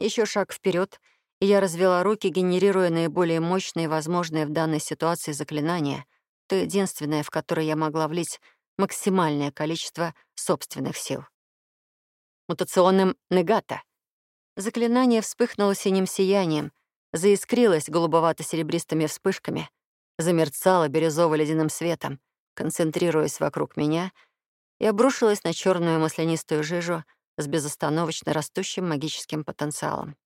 Еще шаг вперед, и я развела руки, генерируя наиболее мощные возможные в данной ситуации заклинания, то единственное, в которое я могла влить максимальное количество собственных сил. Мутационным негата. Заклинание вспыхнуло синим сиянием, заискрилось голубовато-серебристыми вспышками, замерцало бирюзово-ледяным светом, концентрируясь вокруг меня, и обрушилось на черную маслянистую жижу с безостановочно растущим магическим потенциалом.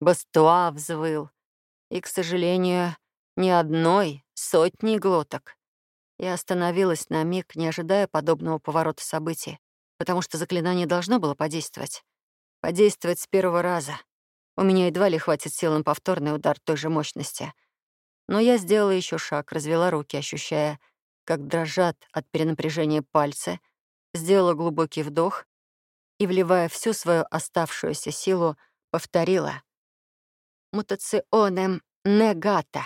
Бастуа взвыл. И, к сожалению, ни одной, сотни глоток. Я остановилась на миг, не ожидая подобного поворота событий, потому что заклинание должно было подействовать. Подействовать с первого раза. У меня едва ли хватит сил на повторный удар той же мощности. Но я сделала еще шаг, развела руки, ощущая, как дрожат от перенапряжения пальцы, сделала глубокий вдох и, вливая всю свою оставшуюся силу, повторила — мутационем негата.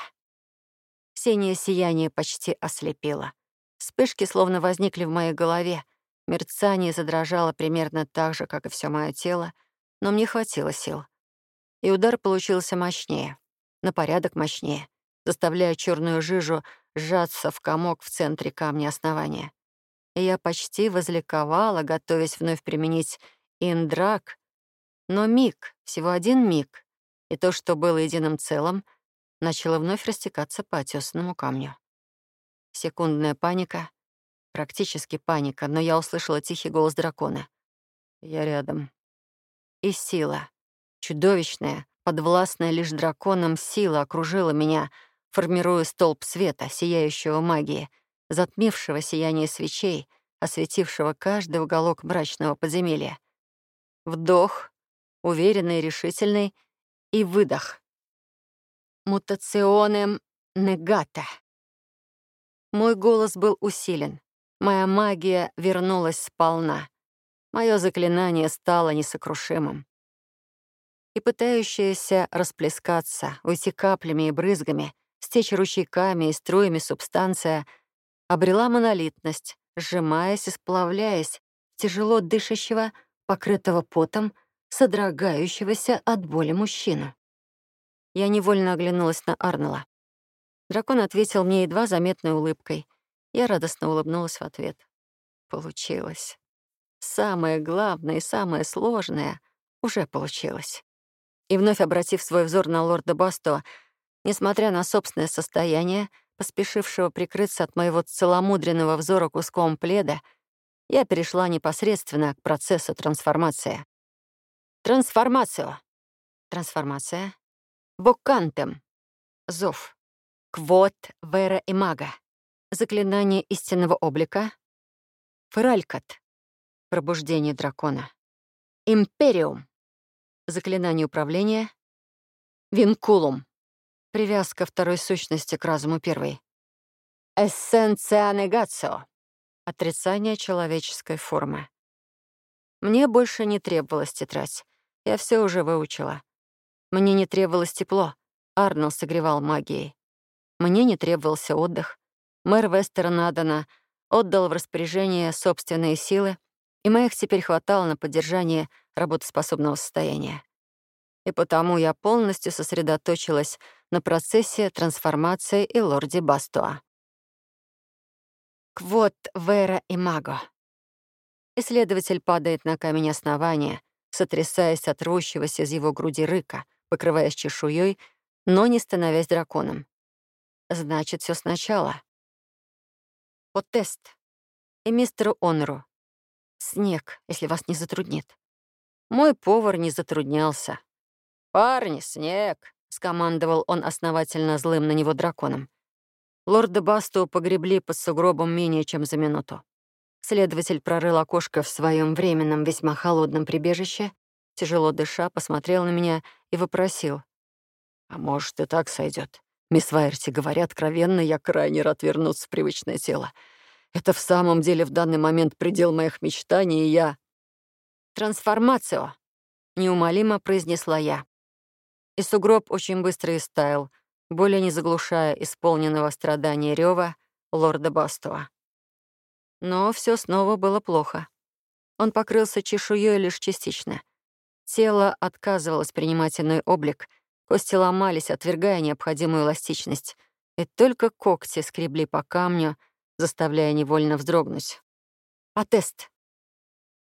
Синее сияние почти ослепило. Вспышки словно возникли в моей голове. Мерцание задрожало примерно так же, как и все мое тело, но мне хватило сил. И удар получился мощнее, на порядок мощнее, заставляя черную жижу сжаться в комок в центре камня основания. Я почти возликовала, готовясь вновь применить индрак, но миг, всего один миг, и то, что было единым целым, начало вновь растекаться по отёсанному камню. Секундная паника, практически паника, но я услышала тихий голос дракона. «Я рядом». И сила, чудовищная, подвластная лишь драконам сила окружила меня, формируя столб света, сияющего магии, затмившего сияние свечей, осветившего каждый уголок мрачного подземелья. Вдох, уверенный и решительный, и выдох. Мутационем негата. Мой голос был усилен. Моя магия вернулась сполна. Мое заклинание стало несокрушимым. И пытающаяся расплескаться, уйти каплями и брызгами, стечь ручейками и струями субстанция обрела монолитность, сжимаясь и сплавляясь, тяжело дышащего, покрытого потом, содрогающегося от боли мужчину. Я невольно оглянулась на Арнела. Дракон ответил мне едва заметной улыбкой. Я радостно улыбнулась в ответ. Получилось. Самое главное и самое сложное уже получилось. И вновь обратив свой взор на лорда Басто, несмотря на собственное состояние, поспешившего прикрыться от моего целомудренного взора куском пледа, я перешла непосредственно к процессу трансформации. Трансформацию. Трансформация. Бокантем. Зов. Квот Вера и Мага. Заклинание истинного облика. Фералькат. Пробуждение дракона. Империум. Заклинание управления. Винкулум. Привязка второй сущности к разуму первой. Эссенция негацио. Отрицание человеческой формы. Мне больше не требовалось тетрадь. Я все уже выучила. Мне не требовалось тепло. Арнольд согревал магией. Мне не требовался отдых. Мэр Вестернадена отдал в распоряжение собственные силы, и моих теперь хватало на поддержание работоспособного состояния. И потому я полностью сосредоточилась на процессе трансформации и лорде Бастуа. Квот Вера и Маго. Исследователь падает на камень основания, сотрясаясь от рвущегося из его груди рыка, покрываясь чешуей, но не становясь драконом. Значит, все сначала. Вот тест. И мистеру Онору. Снег, если вас не затруднит. Мой повар не затруднялся. «Парни, снег!» — скомандовал он основательно злым на него драконом. Лорда Басту погребли под сугробом менее чем за минуту. Следователь прорыл окошко в своем временном, весьма холодном прибежище, тяжело дыша, посмотрел на меня и вопросил. «А может, и так сойдет. Мисс Вайерти, говоря откровенно, я крайне рад вернуться в привычное тело. Это в самом деле в данный момент предел моих мечтаний, и я...» «Трансформацию!» — неумолимо произнесла я. И сугроб очень быстро истаял, более не заглушая исполненного страдания рева лорда Бастова. Но все снова было плохо. Он покрылся чешуей лишь частично. Тело отказывалось принимать иной облик, кости ломались, отвергая необходимую эластичность, и только когти скребли по камню, заставляя невольно вздрогнуть. А тест?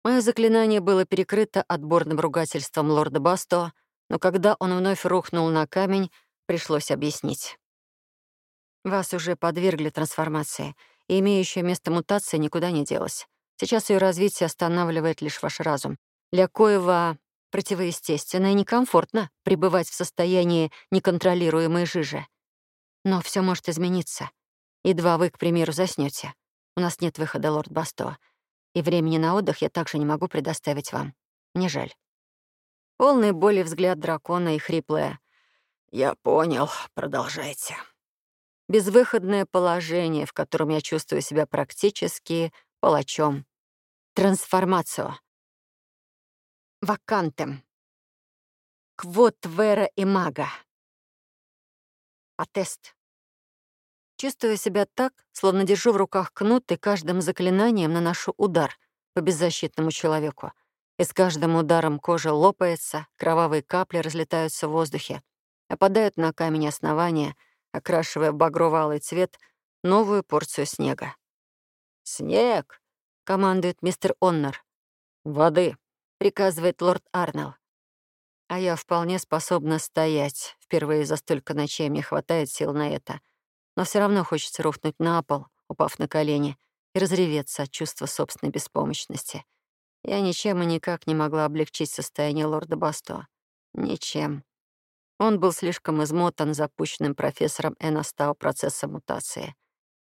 Мое заклинание было перекрыто отборным ругательством лорда Басто, но когда он вновь рухнул на камень, пришлось объяснить. Вас уже подвергли трансформации, и имеющая место мутация никуда не делась. Сейчас ее развитие останавливает лишь ваш разум. Для коего противоестественно и некомфортно пребывать в состоянии неконтролируемой жижи. Но все может измениться. Едва вы, к примеру, заснете. У нас нет выхода, лорд Басто. И времени на отдых я также не могу предоставить вам. Мне жаль. Полный боли взгляд дракона и хриплое. «Я понял. Продолжайте» безвыходное положение, в котором я чувствую себя практически палачом. Трансформацию. Вакантем. Квот Вера и Мага. Атест. Чувствую себя так, словно держу в руках кнут и каждым заклинанием наношу удар по беззащитному человеку. И с каждым ударом кожа лопается, кровавые капли разлетаются в воздухе, опадают на камень основания — окрашивая в багрово-алый цвет новую порцию снега. «Снег!» — командует мистер Оннер. «Воды!» — приказывает лорд Арнелл. А я вполне способна стоять. Впервые за столько ночей мне хватает сил на это. Но все равно хочется рухнуть на пол, упав на колени, и разреветься от чувства собственной беспомощности. Я ничем и никак не могла облегчить состояние лорда Басто. Ничем. Он был слишком измотан запущенным профессором Энастау процессом мутации.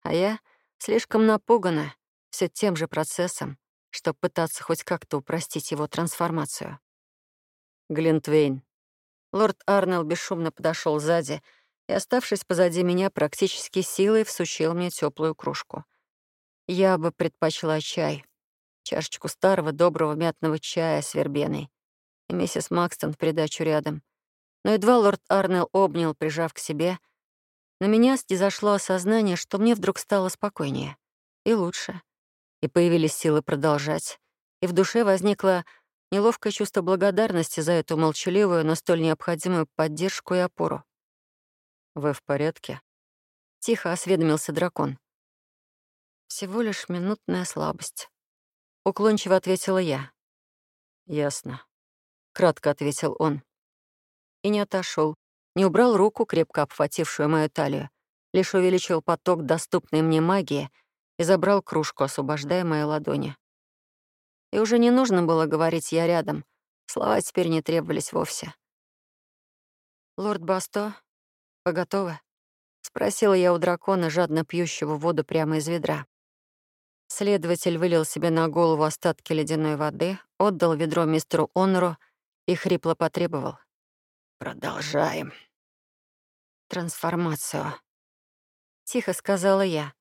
А я слишком напугана все тем же процессом, чтобы пытаться хоть как-то упростить его трансформацию. Глинтвейн. Лорд Арнелл бесшумно подошел сзади и, оставшись позади меня, практически силой всучил мне теплую кружку. Я бы предпочла чай. Чашечку старого доброго мятного чая с вербеной. И миссис Макстон в придачу рядом — но едва лорд Арнелл обнял, прижав к себе, на меня снизошло осознание, что мне вдруг стало спокойнее и лучше, и появились силы продолжать, и в душе возникло неловкое чувство благодарности за эту молчаливую, но столь необходимую поддержку и опору. «Вы в порядке?» — тихо осведомился дракон. «Всего лишь минутная слабость», — уклончиво ответила я. «Ясно», — кратко ответил он и не отошел, не убрал руку, крепко обхватившую мою талию, лишь увеличил поток доступной мне магии и забрал кружку, освобождая мои ладони. И уже не нужно было говорить «я рядом», слова теперь не требовались вовсе. «Лорд Басто, вы готовы?» — спросила я у дракона, жадно пьющего воду прямо из ведра. Следователь вылил себе на голову остатки ледяной воды, отдал ведро мистеру Онору и хрипло потребовал. Продолжаем. Трансформацию. Тихо сказала я.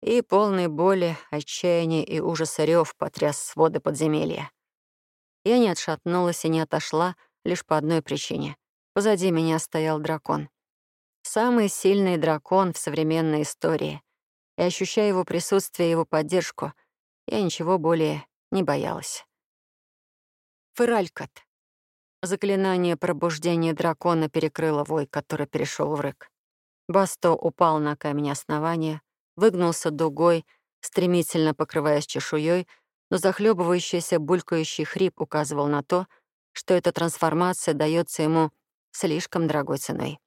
И полной боли, отчаяния и ужаса рев потряс своды подземелья. Я не отшатнулась и не отошла лишь по одной причине. Позади меня стоял дракон. Самый сильный дракон в современной истории. И ощущая его присутствие и его поддержку, я ничего более не боялась. Фералькат. Заклинание пробуждения дракона перекрыло вой, который перешел в рык. Басто упал на камень основания, выгнулся дугой, стремительно покрываясь чешуей, но захлебывающийся булькающий хрип указывал на то, что эта трансформация дается ему слишком дорогой ценой.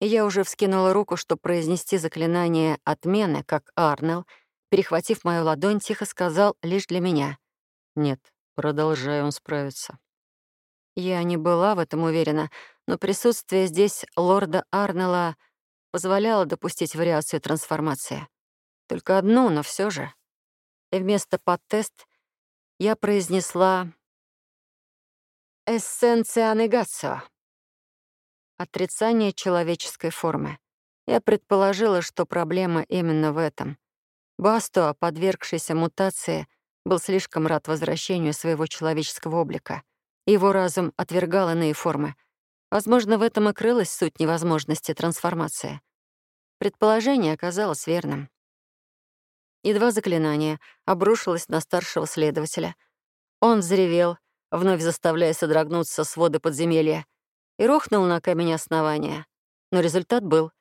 Я уже вскинула руку, чтобы произнести заклинание отмены, как Арнелл, перехватив мою ладонь, тихо сказал лишь для меня. «Нет, продолжай, он справится». Я не была в этом уверена, но присутствие здесь лорда Арнелла позволяло допустить вариацию трансформации. Только одну, но все же. И вместо подтест я произнесла «эссенция негацио» — отрицание человеческой формы. Я предположила, что проблема именно в этом. Басто, подвергшийся мутации, был слишком рад возвращению своего человеческого облика — его разум отвергал иные формы. Возможно, в этом и крылась суть невозможности трансформации. Предположение оказалось верным. Едва заклинание обрушилось на старшего следователя. Он взревел, вновь заставляя содрогнуться своды подземелья, и рухнул на камень основания. Но результат был.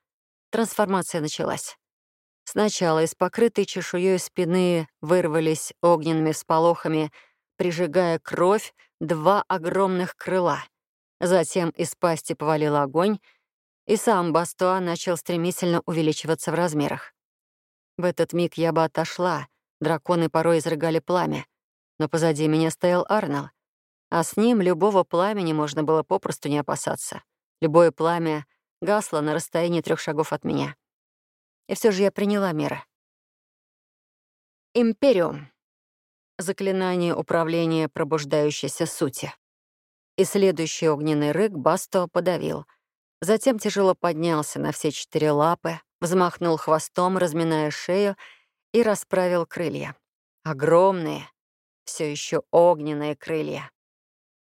Трансформация началась. Сначала из покрытой чешуей спины вырвались огненными всполохами, прижигая кровь, два огромных крыла. Затем из пасти повалил огонь, и сам Бастуа начал стремительно увеличиваться в размерах. В этот миг я бы отошла, драконы порой изрыгали пламя, но позади меня стоял Арнел, а с ним любого пламени можно было попросту не опасаться. Любое пламя гасло на расстоянии трех шагов от меня. И все же я приняла меры. Империум. Заклинание управления пробуждающейся сути. И следующий огненный рык Басто подавил. Затем тяжело поднялся на все четыре лапы, взмахнул хвостом, разминая шею, и расправил крылья. Огромные, все еще огненные крылья.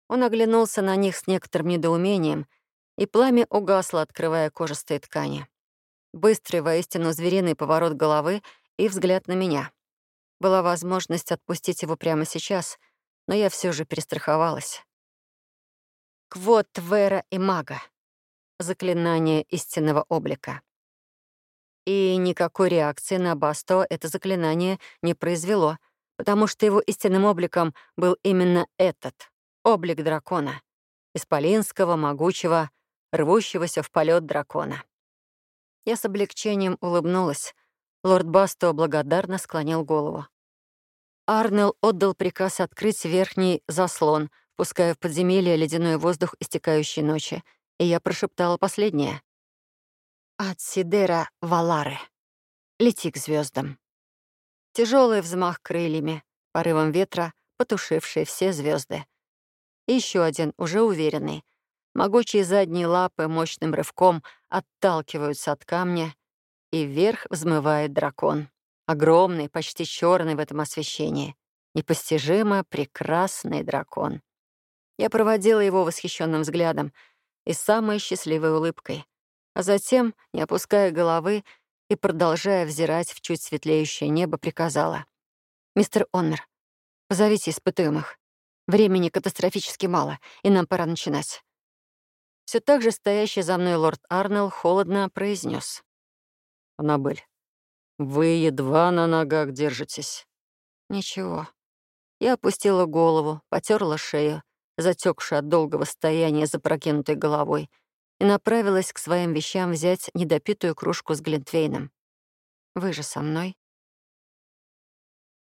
Он оглянулся на них с некоторым недоумением, и пламя угасло, открывая кожистые ткани. Быстрый, воистину звериный поворот головы и взгляд на меня. Была возможность отпустить его прямо сейчас, но я все же перестраховалась. Квот Вера и Мага. Заклинание истинного облика. И никакой реакции на Басто это заклинание не произвело, потому что его истинным обликом был именно этот — облик дракона. Исполинского, могучего, рвущегося в полет дракона. Я с облегчением улыбнулась. Лорд Басто благодарно склонил голову. Арнелл отдал приказ открыть верхний заслон, пуская в подземелье ледяной воздух истекающей ночи, и я прошептала последнее. От Сидера Валары. Лети к звездам. Тяжелый взмах крыльями, порывом ветра, потушивший все звезды. И еще один, уже уверенный. Могучие задние лапы мощным рывком отталкиваются от камня, и вверх взмывает дракон. Огромный, почти черный в этом освещении. Непостижимо прекрасный дракон. Я проводила его восхищенным взглядом и самой счастливой улыбкой — а затем, не опуская головы и продолжая взирать в чуть светлеющее небо, приказала. «Мистер Оннер, позовите испытуемых. Времени катастрофически мало, и нам пора начинать». Все так же стоящий за мной лорд Арнелл холодно произнес: «Аннабель, вы едва на ногах держитесь». «Ничего». Я опустила голову, потерла шею, затекшую от долгого стояния за прокинутой головой, и направилась к своим вещам взять недопитую кружку с Глинтвейном. «Вы же со мной?»